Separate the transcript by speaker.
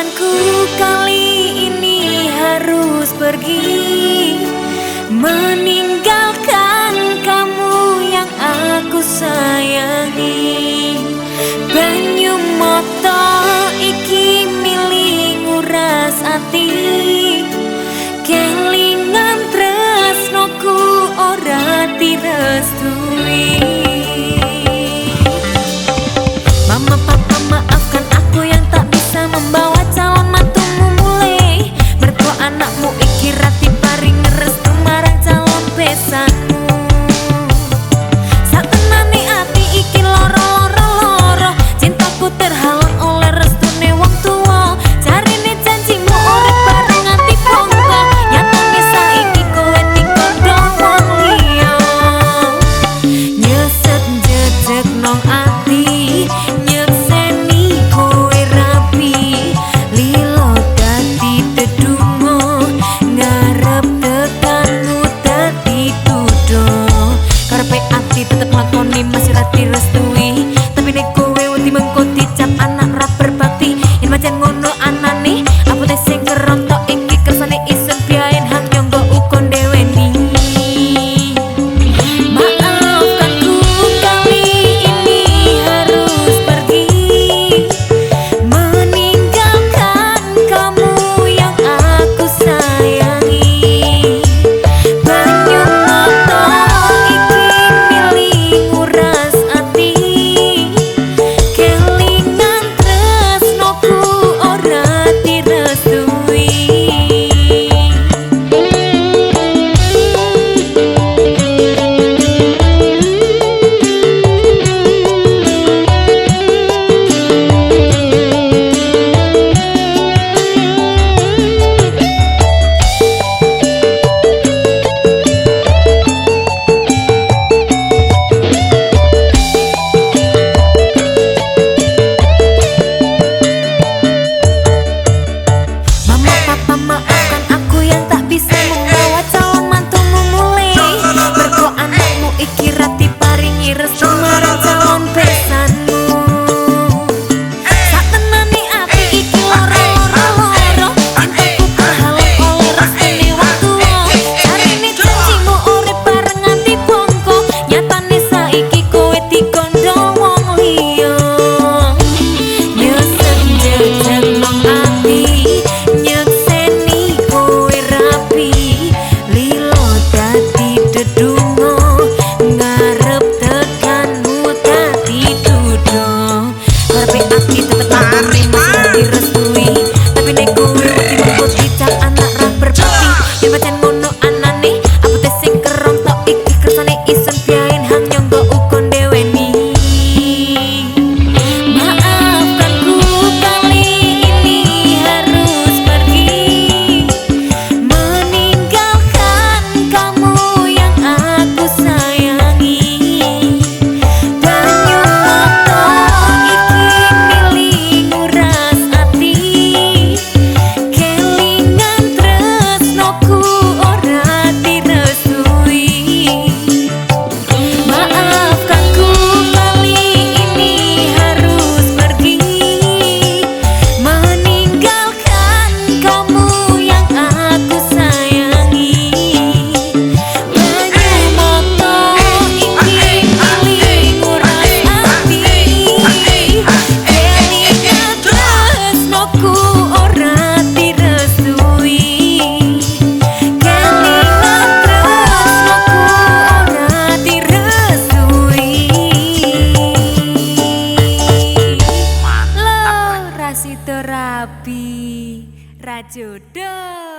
Speaker 1: Maafkanku kali ini harus pergi. Meninggalkan babi rajodoh